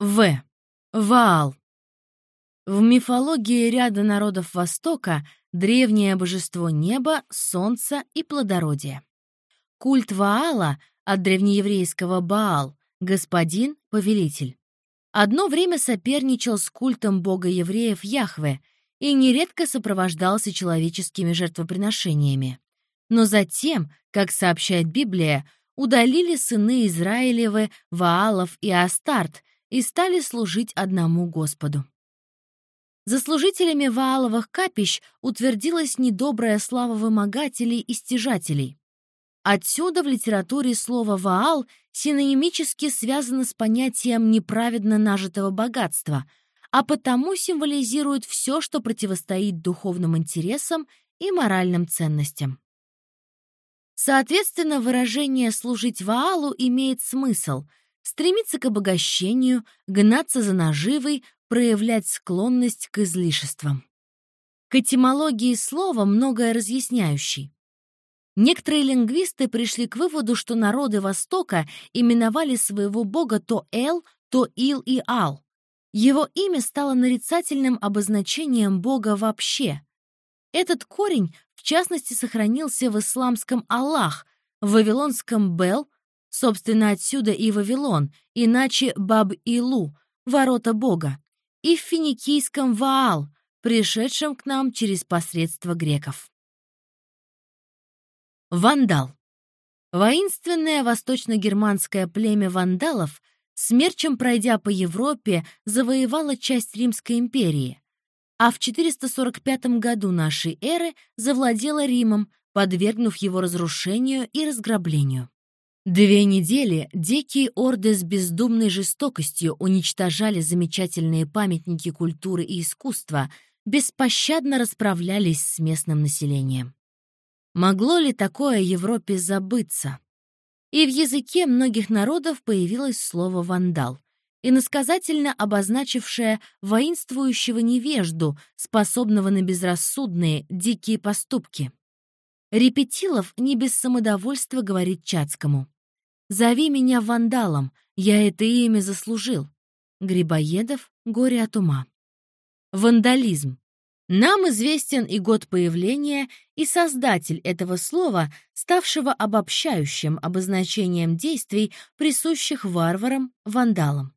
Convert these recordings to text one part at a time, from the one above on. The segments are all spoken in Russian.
В. Ваал. В мифологии ряда народов Востока древнее божество неба, солнца и плодородия. Культ Ваала от древнееврейского Баал — господин, повелитель. Одно время соперничал с культом бога евреев Яхве и нередко сопровождался человеческими жертвоприношениями. Но затем, как сообщает Библия, удалили сыны Израилевы Ваалов и Астарт и стали служить одному Господу. За служителями Вааловых капищ утвердилась недобрая слава вымогателей и стяжателей. Отсюда в литературе слово «ваал» синонимически связано с понятием неправедно нажитого богатства, а потому символизирует все, что противостоит духовным интересам и моральным ценностям. Соответственно, выражение «служить Ваалу» имеет смысл — стремиться к обогащению, гнаться за наживой, проявлять склонность к излишествам. К этимологии слова многое разъясняющий. Некоторые лингвисты пришли к выводу, что народы Востока именовали своего бога то Эл, то Ил и Ал. Его имя стало нарицательным обозначением бога вообще. Этот корень, в частности, сохранился в исламском Аллах, в вавилонском Бел, Собственно, отсюда и Вавилон, иначе Баб-Илу, ворота Бога, и в финикийском Ваал, пришедшем к нам через посредство греков. Вандал. Воинственное восточно-германское племя вандалов, смерчем пройдя по Европе, завоевало часть Римской империи, а в 445 году нашей эры завладело Римом, подвергнув его разрушению и разграблению. Две недели дикие орды с бездумной жестокостью уничтожали замечательные памятники культуры и искусства, беспощадно расправлялись с местным населением. Могло ли такое Европе забыться? И в языке многих народов появилось слово «вандал», иносказательно обозначившее воинствующего невежду, способного на безрассудные, дикие поступки. Репетилов не без самодовольства говорит Чацкому. Зови меня вандалом, я это имя заслужил. Грибоедов, горе от ума. Вандализм. Нам известен и год появления, и создатель этого слова, ставшего обобщающим обозначением действий, присущих варварам, вандалам.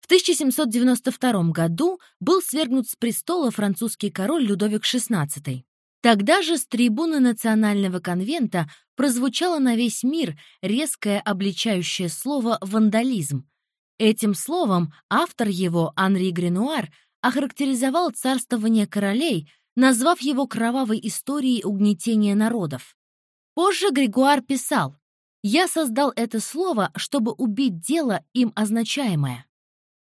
В 1792 году был свергнут с престола французский король Людовик XVI. Тогда же с трибуны Национального конвента прозвучало на весь мир резкое обличающее слово «вандализм». Этим словом автор его, Анри Гренуар, охарактеризовал царствование королей, назвав его кровавой историей угнетения народов. Позже Григуар писал «Я создал это слово, чтобы убить дело, им означаемое».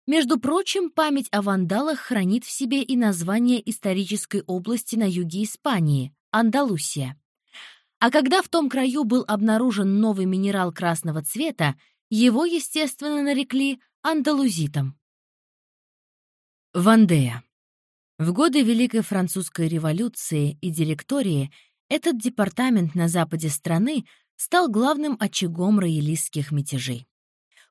Между прочим, память о вандалах хранит в себе и название исторической области на юге Испании — Андалусия. А когда в том краю был обнаружен новый минерал красного цвета, его, естественно, нарекли андалузитом. Вандея. В годы Великой Французской революции и директории этот департамент на западе страны стал главным очагом роялистских мятежей.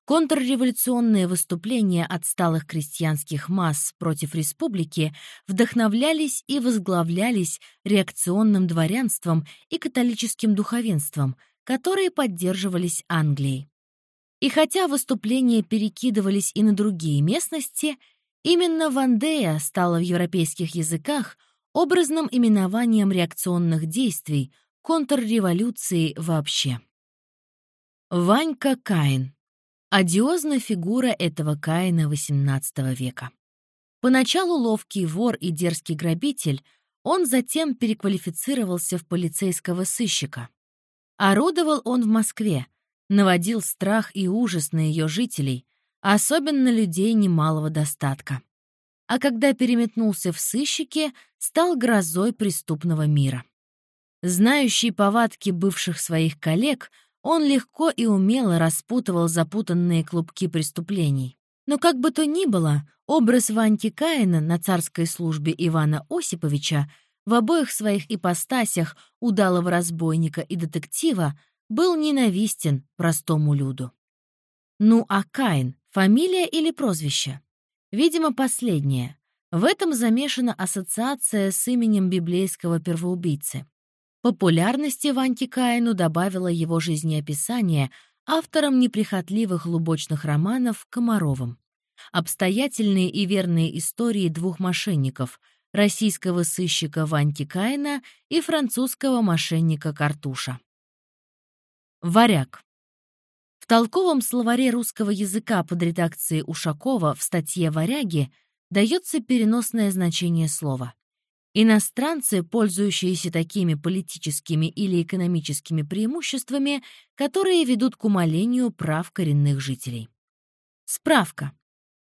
Контрреволюционные выступления отсталых крестьянских масс против республики вдохновлялись и возглавлялись реакционным дворянством и католическим духовенством, которые поддерживались Англией. И хотя выступления перекидывались и на другие местности, именно Вандея стала в европейских языках образным именованием реакционных действий, контрреволюции вообще. Ванька Каин Одиозная фигура этого Каина XVIII века. Поначалу ловкий вор и дерзкий грабитель, он затем переквалифицировался в полицейского сыщика. Орудовал он в Москве, наводил страх и ужас на ее жителей, особенно людей немалого достатка. А когда переметнулся в сыщики, стал грозой преступного мира. Знающий повадки бывших своих коллег, он легко и умело распутывал запутанные клубки преступлений. Но как бы то ни было, образ Ваньки Каина на царской службе Ивана Осиповича в обоих своих ипостасях удалого разбойника и детектива был ненавистен простому люду. Ну а Каин Фамилия или прозвище? Видимо, последнее. В этом замешана ассоциация с именем библейского первоубийцы. Популярности Ваньке Каину добавило его жизнеописание автором неприхотливых лубочных романов Комаровым. Обстоятельные и верные истории двух мошенников — российского сыщика Ваньки Каина и французского мошенника Картуша. Варяг. В толковом словаре русского языка под редакцией Ушакова в статье «Варяги» дается переносное значение слова. Иностранцы, пользующиеся такими политическими или экономическими преимуществами, которые ведут к умалению прав коренных жителей. Справка.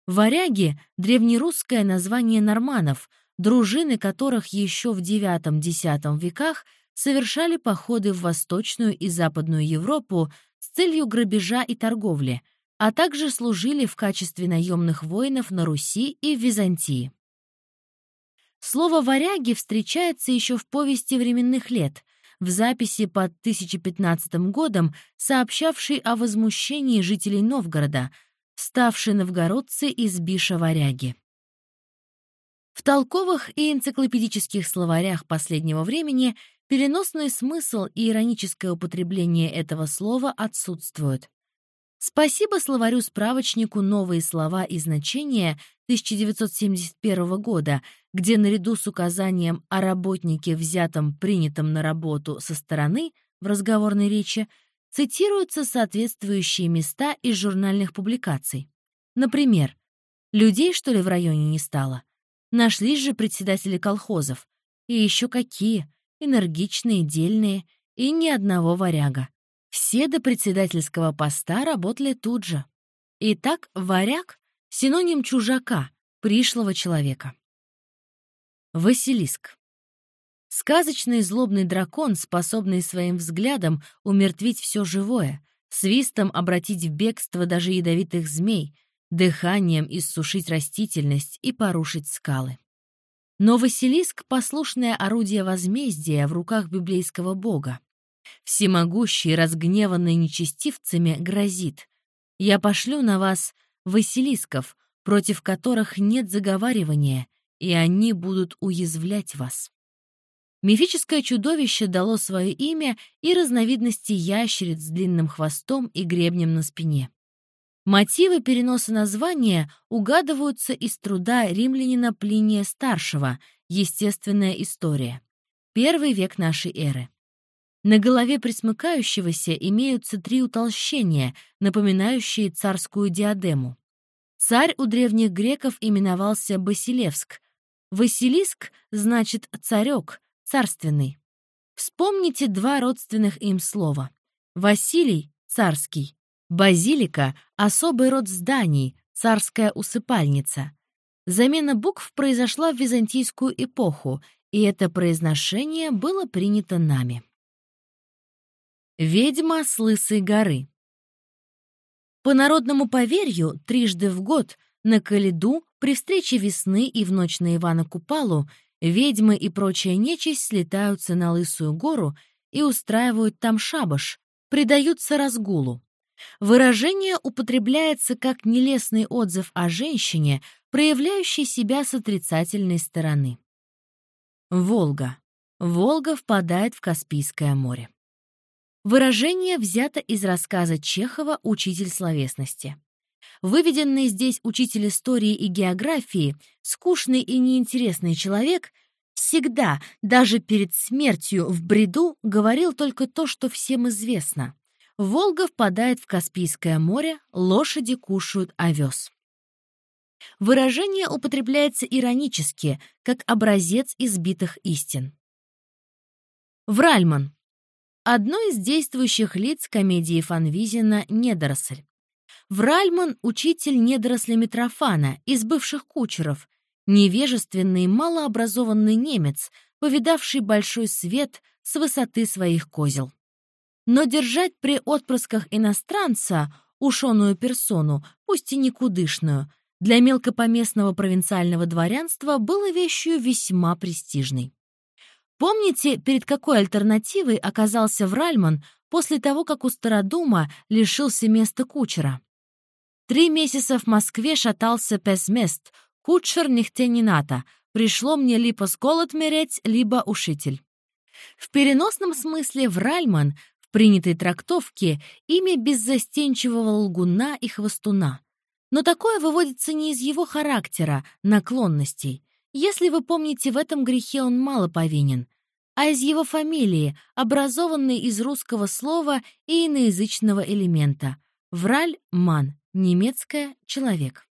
Варяги — древнерусское название норманов, дружины которых еще в IX-X веках совершали походы в Восточную и Западную Европу с целью грабежа и торговли, а также служили в качестве наемных воинов на Руси и в Византии. Слово «варяги» встречается еще в повести временных лет, в записи под 1015 годом, сообщавшей о возмущении жителей Новгорода, ставшей новгородцы из биша варяги. В толковых и энциклопедических словарях последнего времени переносный смысл и ироническое употребление этого слова отсутствуют. Спасибо словарю-справочнику «Новые слова и значения» 1971 года, где наряду с указанием о работнике, взятом, принятом на работу со стороны в разговорной речи, цитируются соответствующие места из журнальных публикаций. Например, «Людей, что ли, в районе не стало?» Нашлись же председатели колхозов. И еще какие, энергичные, дельные, и ни одного варяга. Все до председательского поста работали тут же. Итак, варяг — синоним чужака, пришлого человека. Василиск. Сказочный злобный дракон, способный своим взглядом умертвить все живое, свистом обратить в бегство даже ядовитых змей, дыханием иссушить растительность и порушить скалы. Но Василиск — послушное орудие возмездия в руках библейского бога. Всемогущий, разгневанный нечестивцами, грозит. «Я пошлю на вас Василисков, против которых нет заговаривания, и они будут уязвлять вас». Мифическое чудовище дало свое имя и разновидности ящериц с длинным хвостом и гребнем на спине. Мотивы переноса названия угадываются из труда римлянина Плиния Старшего «Естественная история». Первый век нашей эры. На голове присмыкающегося имеются три утолщения, напоминающие царскую диадему. Царь у древних греков именовался Басилевск. Василиск значит «царек», «царственный». Вспомните два родственных им слова. Василий — царский, базилика — особый род зданий, царская усыпальница. Замена букв произошла в византийскую эпоху, и это произношение было принято нами. Ведьма с Лысой горы. По народному поверью, трижды в год на Калиду при встрече весны и в ночь на Ивана Купалу ведьмы и прочая нечисть слетаются на Лысую гору и устраивают там шабаш, предаются разгулу. Выражение употребляется как нелестный отзыв о женщине, проявляющей себя с отрицательной стороны. Волга. Волга впадает в Каспийское море. Выражение взято из рассказа Чехова «Учитель словесности». Выведенный здесь учитель истории и географии, скучный и неинтересный человек, всегда, даже перед смертью в бреду, говорил только то, что всем известно. Волга впадает в Каспийское море, лошади кушают овес. Выражение употребляется иронически, как образец избитых истин. Вральман Одно из действующих лиц комедии Фанвизина «Недоросль». Вральман — учитель недоросля Митрофана из бывших кучеров, невежественный, малообразованный немец, повидавший большой свет с высоты своих козел. Но держать при отпрысках иностранца ушеную персону, пусть и никудышную, для мелкопоместного провинциального дворянства было вещью весьма престижной. Помните, перед какой альтернативой оказался Вральман после того, как у Стародума лишился места кучера? Три месяца в Москве шатался песмест, кучер нихте не ната, пришло мне либо с голод мереть, либо ушитель. В переносном смысле Вральман в принятой трактовке имя беззастенчивого лгуна и хвостуна. Но такое выводится не из его характера, наклонностей. Если вы помните, в этом грехе он мало повинен, а из его фамилии, образованной из русского слова и иноязычного элемента. Враль-ман, немецкое «человек».